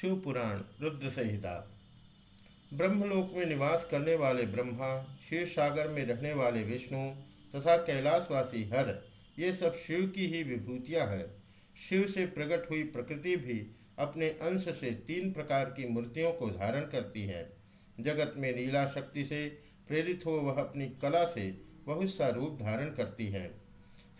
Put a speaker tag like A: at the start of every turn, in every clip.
A: शिव पुराण रुद्र संहिता। ब्रह्मलोक में निवास करने वाले ब्रह्मा, शिव सागर में रहने वाले विष्णु तथा कैलाशवासी हर, ये सब शिव की ही विभूतियाँ हैं। शिव से प्रकट हुई प्रकृति भी अपने अंश से तीन प्रकार की मूर्तियों को धारण करती है। जगत में लीला शक्ति से प्रेरित हो वह अपनी कला से बहुत सा रूप धारण करती है।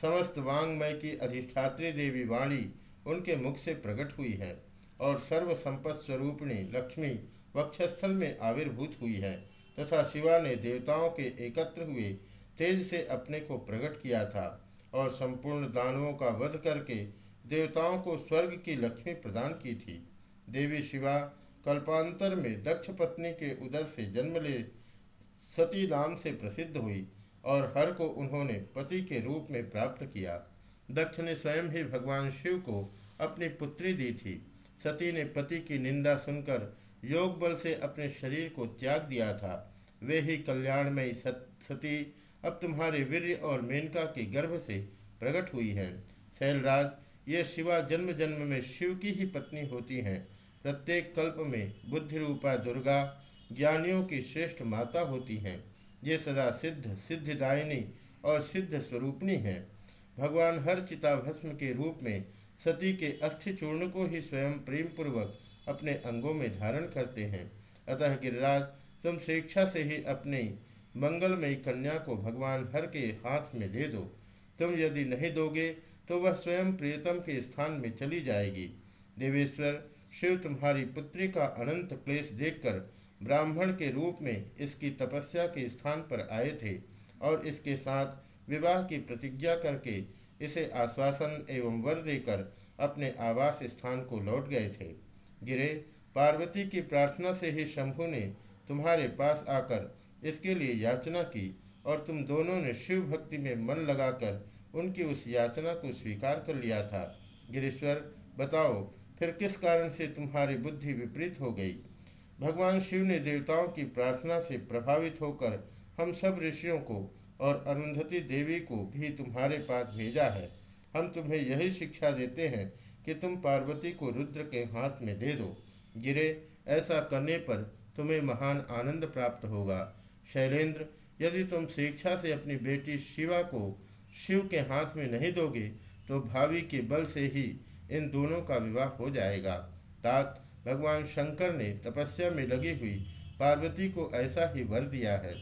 A: समस्त वांगमय की अधिष्ठात्री देवी वाणी उनके मुख से प्रकट हुई है। और सर्व संपत् स्वरूपिणी लक्ष्मी वक्षस्थल में आविर्भूत हुई है, तथा शिवा ने देवताओं के एकत्र हुए तेज से अपने को प्रकट किया था और संपूर्ण दानवों का वध करके देवताओं को स्वर्ग की लक्ष्मी प्रदान की थी। देवी शिवा कल्पांतर में दक्ष पत्नी के उदर से जन्म ले सती नाम से प्रसिद्ध हुई और हर को उन्होंने पति के रूप में प्राप्त किया। दक्ष ने स्वयं ही भगवान शिव को अपनी पुत्री दी थी। सती ने पति की निंदा सुनकर योग बल से अपने शरीर को त्याग दिया था। वे ही कल्याणमयी सती अब तुम्हारे वीर और मेनका के गर्भ से प्रकट हुई है। शैलराज, ये शिवा जन्म जन्म में शिव की ही पत्नी होती हैं। प्रत्येक कल्प में बुद्धि रूपा दुर्गा, ज्ञानियों की श्रेष्ठ माता होती हैं। ये सदा सिद्ध, सिद्धिदायिनी और सिद्ध स्वरूपनी हैं। भगवान हर चिता भस्म के रूप में सती के अस्थि चूर्ण को ही स्वयं प्रेम पूर्वक अपने अंगों में धारण करते हैं। अतः गिरिराज, तुम स्वेच्छा से ही अपनी मंगलमयी कन्या को भगवान हर के हाथ में दे दो। तुम यदि नहीं दोगे तो वह स्वयं प्रियतम के स्थान में चली जाएगी। देवेश्वर, शिव तुम्हारी पुत्री का अनंत क्लेश देखकर ब्राह्मण के रूप में इसकी तपस्या के स्थान पर आए थे और इसके साथ विवाह की प्रतिज्ञा करके इसे आश्वासन एवं वर देकर अपने आवास स्थान को लौट गए थे। गिरे, पार्वती की प्रार्थना से ही शंभु ने तुम्हारे पास आकर इसके लिए याचना की और तुम दोनों ने शिव भक्ति में मन लगाकर उनकी उस याचना को स्वीकार कर लिया था। गिरीश्वर, बताओ, फिर किस कारण से तुम्हारी बुद्धि विपरीत हो गई? भगवान शिव ने देवताओं की प्रार्थना से प्रभावित होकर हम सब ऋषियों को और अरुंधति देवी को भी तुम्हारे पास भेजा है। हम तुम्हें यही शिक्षा देते हैं कि तुम पार्वती को रुद्र के हाथ में दे दो। गिरे, ऐसा करने पर तुम्हें महान आनंद प्राप्त होगा। शैलेंद्र, यदि तुम शिक्षा से अपनी बेटी शिवा को शिव के हाथ में नहीं दोगे तो भावी के बल से ही इन दोनों का विवाह हो जाएगा। तात, भगवान शंकर ने तपस्या में लगी हुई पार्वती को ऐसा ही वर दिया है।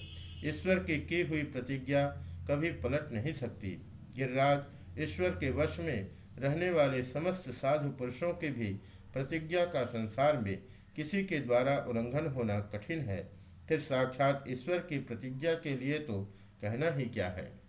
A: ईश्वर की की हुई प्रतिज्ञा कभी पलट नहीं सकती। गिरिराज, ईश्वर के वश में रहने वाले समस्त साधु पुरुषों के भी प्रतिज्ञा का संसार में किसी के द्वारा उल्लंघन होना कठिन है। फिर साक्षात ईश्वर की प्रतिज्ञा के लिए तो कहना ही क्या है?